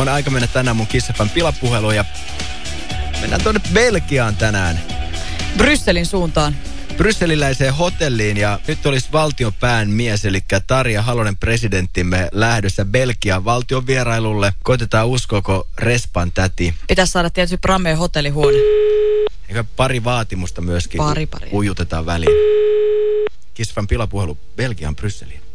On aika mennä tänään mun Kissafan pilapuheluun ja mennään tuonne Belgiaan tänään. Brysselin suuntaan. Brysseliläiseen hotelliin ja nyt olisi valtion pään mies, eli Tarja Halonen presidenttimme lähdössä Belgian valtion vierailulle. Koitetaan uskoko Respan täti. Pitäisi saada tietysti Brammeen hotellihuone. Eikä pari vaatimusta myöskin, Pari, pari. ujutetaan väliin. Kissafan pilapuhelu Belgian Brysseliin.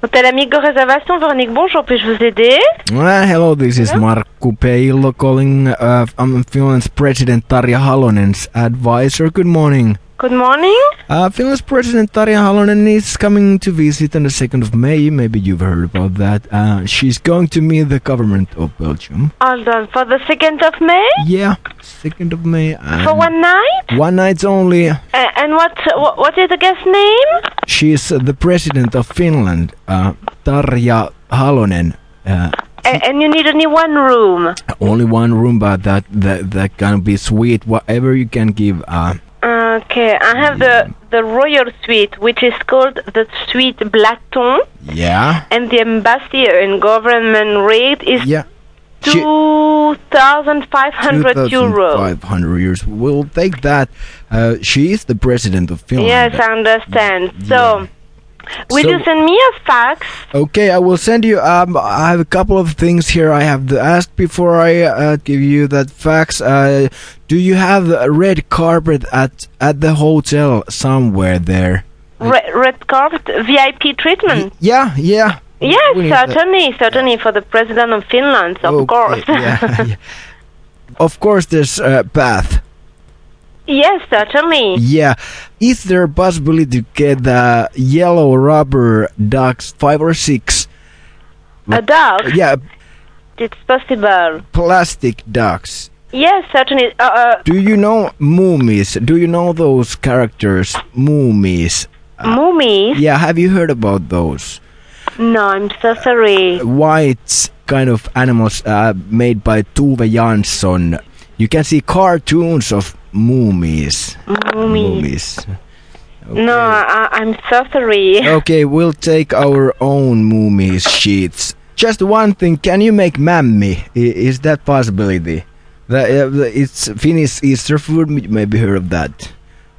Hôtel Amigo Réservation, Véronique, bonjour, puis-je vous aider Well, hello, this is Markku Peillo calling. Uh, I'm Finland's President Tarja Halonen's advisor. Good morning. Good morning. Uh, Finland's President Tarja Halonen is coming to visit on the 2nd of May. Maybe you've heard about that. Uh, she's going to meet the government of Belgium. Hold on, for the 2nd of May? Yeah, 2nd of May. For one night? One night only. Uh, and what, what what is the guest name? She's uh, the President of Finland, uh, Tarja Halonen. Uh, and you need only one room. only one room, but that that that can be sweet. Whatever you can give. Uh, Okay, I have the the royal suite, which is called the suite Blaton, yeah. and the embassy and government rate is Yeah. Two thousand five hundred euros. 2,500 euros. We'll take that. Uh, she is the president of Finland. Yes, I understand. So, Yeah. Will So- you send me a fax? Okay, I will send you. Um, I have a couple of things here I have to ask before I uh, give you that fax. Uh, do you have a red carpet at at the hotel somewhere there? Re- red carpet VIP treatment? Yeah, yeah. Yes, need that. certainly, certainly for the president of Finland, of Okay, course. yeah, yeah. Of course, there's a bath. Yes, certainly. Yeah. Is there a possibility to get the yellow rubber ducks, five or six? A dog? Yeah, It's possible. plastic ducks. Yes, certainly. Uh, uh, Do you know Moomies? Do you know those characters, Moomies? mummies? Yeah, have you heard about those? No, I'm so sorry. White kind of animals uh, made by Tove Jansson. You can see cartoons of Moomies. Mummies. Moomies. No, I, I'm so sorry. Okay, we'll take our own Moomies sheets. Just one thing, can you make mammi? I- Is that possibility? The, uh, the- it's Finnish Easter food, maybe heard of that.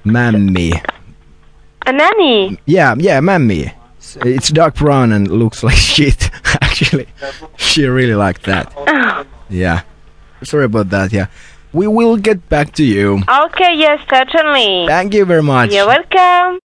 Mammi. A nanny? Yeah, yeah, mammi. It's- It's dark brown and looks like shit, actually. She really liked that. Oh. Yeah. Sorry about that, yeah. We will get back to you. Okay, yes, certainly. Thank you very much. You're welcome.